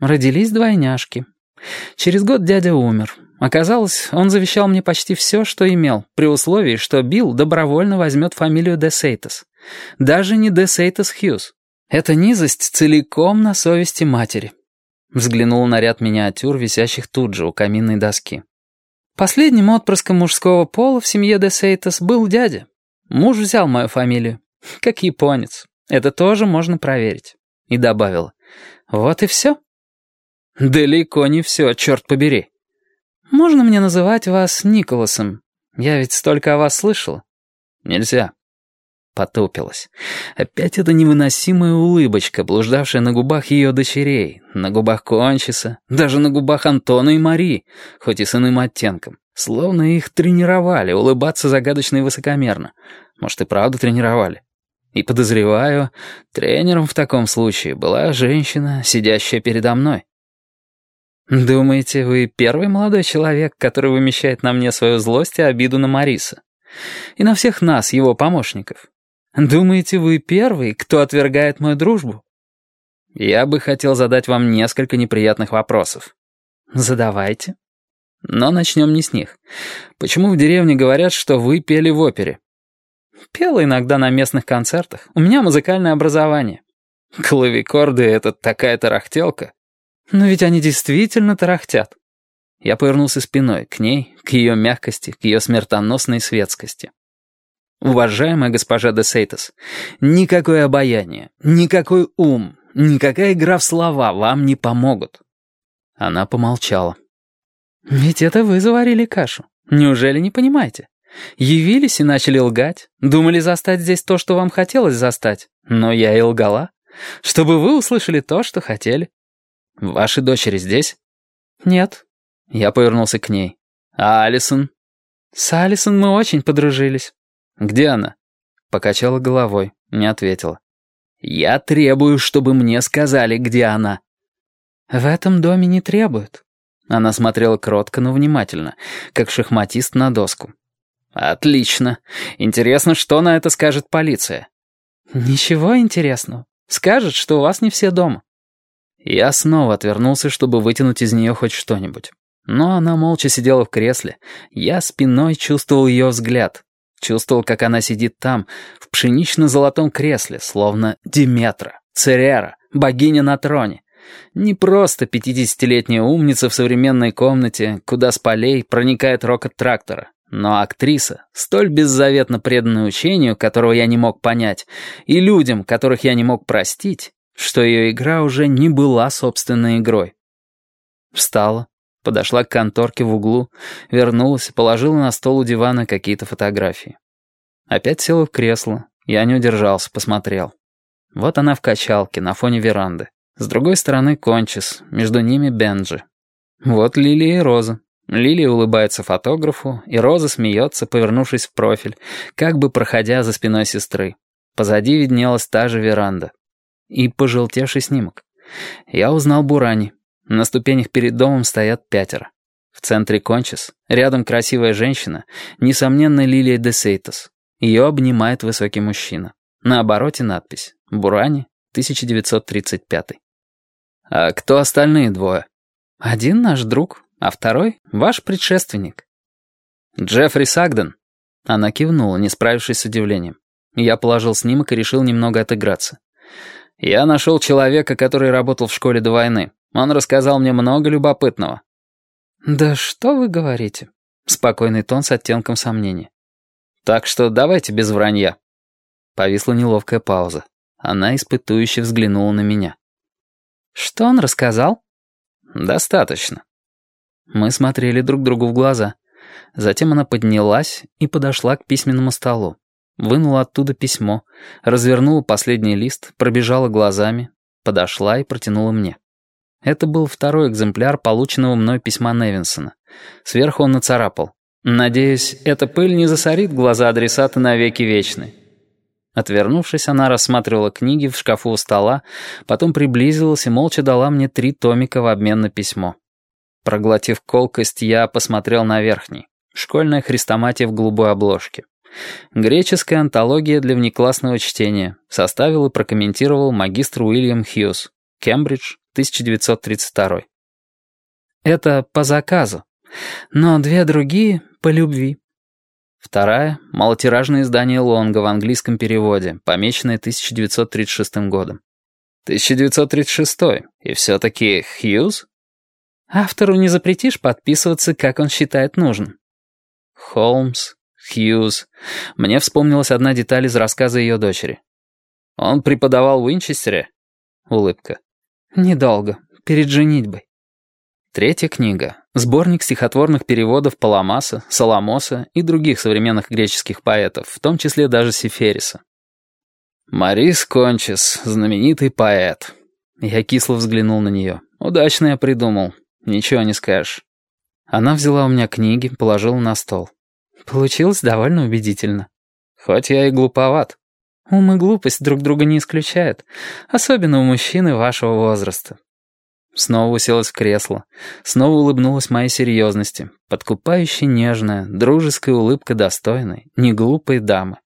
Родились двойняшки. Через год дядя умер. Оказалось, он завещал мне почти все, что имел, при условии, что Билл добровольно возьмет фамилию Де Сейтас. Даже не Де Сейтас Хьюз. Эта низость целиком на совести матери. Взглянул на ряд миниатюр, висящих тут же у каминной доски. Последним отпрыском мужского пола в семье Де Сейтас был дядя. Муж взял мою фамилию. Как японец. Это тоже можно проверить. И добавила. Вот и все. «Далеко не все, черт побери». «Можно мне называть вас Николасом? Я ведь столько о вас слышала». «Нельзя». Потупилась. Опять эта невыносимая улыбочка, блуждавшая на губах ее дочерей, на губах Кончиса, даже на губах Антона и Марии, хоть и с иным оттенком. Словно их тренировали, улыбаться загадочно и высокомерно. Может, и правда тренировали. И подозреваю, тренером в таком случае была женщина, сидящая передо мной. «Думаете, вы первый молодой человек, который вымещает на мне свою злость и обиду на Мариса? И на всех нас, его помощников? Думаете, вы первый, кто отвергает мою дружбу?» «Я бы хотел задать вам несколько неприятных вопросов». «Задавайте». «Но начнем не с них. Почему в деревне говорят, что вы пели в опере?» «Пела иногда на местных концертах. У меня музыкальное образование». «Клавикорды — это такая тарахтелка». Но ведь они действительно тарахтят. Я повернулся спиной к ней, к ее мягкости, к ее смертоносной светскости. Уважаемая госпожа де Сейтас, никакое обаяние, никакой ум, никакая игра в слова вам не помогут. Она помолчала. Ведь это вы заварили кашу. Неужели не понимаете? Явились и начали лгать. Думали застать здесь то, что вам хотелось застать. Но я и лгала. Чтобы вы услышали то, что хотели. «Ваши дочери здесь?» «Нет». Я повернулся к ней. «А Алисон?» «С Алисон мы очень подружились». «Где она?» Покачала головой, не ответила. «Я требую, чтобы мне сказали, где она». «В этом доме не требуют». Она смотрела кротко, но внимательно, как шахматист на доску. «Отлично. Интересно, что на это скажет полиция?» «Ничего интересного. Скажет, что у вас не все дома». Я снова отвернулся, чтобы вытянуть из нее хоть что-нибудь. Но она молча сидела в кресле. Я спиной чувствовал ее взгляд. Чувствовал, как она сидит там, в пшенично-золотом кресле, словно Диметра, Церера, богиня на троне. Не просто пятидесятилетняя умница в современной комнате, куда с полей проникает рокот трактора, но актриса, столь беззаветно преданная учению, которого я не мог понять, и людям, которых я не мог простить, что ее игра уже не была собственной игрой. Встала, подошла к конторке в углу, вернулась положила на стол у дивана какие-то фотографии. Опять села в кресло, я не удержался, посмотрел. Вот она в качалке, на фоне веранды. С другой стороны Кончис, между ними Бенджи. Вот Лилия и Роза. Лилия улыбается фотографу, и Роза смеется, повернувшись в профиль, как бы проходя за спиной сестры. Позади виднелась та же веранда и пожелтевший снимок. Я узнал Бурани. На ступенях перед домом стоят пятеро. В центре Кончис, рядом красивая женщина, несомненно Лилия де Сейтос. Ее обнимает высокий мужчина. На обороте надпись «Бурани, 1935». «А кто остальные двое?» «Один наш друг, а второй — ваш предшественник». «Джеффри Сагден». Она кивнула, не справившись с удивлением. Я положил снимок и решил немного отыграться. Я нашел человека, который работал в школе до войны. Он рассказал мне много любопытного». «Да что вы говорите?» Спокойный тон с оттенком сомнения. «Так что давайте без вранья». Повисла неловкая пауза. Она испытующе взглянула на меня. «Что он рассказал?» «Достаточно». Мы смотрели друг другу в глаза. Затем она поднялась и подошла к письменному столу. Вынула оттуда письмо, развернула последний лист, пробежала глазами, подошла и протянула мне. Это был второй экземпляр полученного мной письма Невинсона. Сверху он нацарапал. «Надеюсь, эта пыль не засорит глаза адресата навеки вечны». Отвернувшись, она рассматривала книги в шкафу у стола, потом приблизилась и молча дала мне три томика в обмен на письмо. Проглотив колкость, я посмотрел на верхний. Школьная хрестоматия в голубой обложке. Греческая антология для внеклассного чтения. Составил и прокомментировал магистр Уильям Хьюз. Кембридж, 1932. Это по заказу, но две другие — по любви. Вторая — малотиражное издание Лонга в английском переводе, помеченное 1936 годом. 1936 и все-таки Хьюз? Автору не запретишь подписываться, как он считает нужным. Холмс, Хьюз. Мне вспомнилась одна деталь из рассказа ее дочери. Он преподавал в Уинчестере? Улыбка. Недолго, перед женитьбой. Третья книга. Сборник стихотворных переводов Паламаса, Соломоса и других современных греческих поэтов, в том числе даже Сефериса. «Марис Кончес, знаменитый поэт». Я кисло взглянул на нее. «Удачно я придумал. Ничего не скажешь». Она взяла у меня книги, положила на стол. Получилось довольно убедительно. Хоть я и глуповат. Ум и глупость друг друга не исключают, особенно у мужчины вашего возраста. Снова уселась в кресло, снова улыбнулась моей серьезности, подкупающе нежная, дружеская улыбка достойной, неглупой дамы.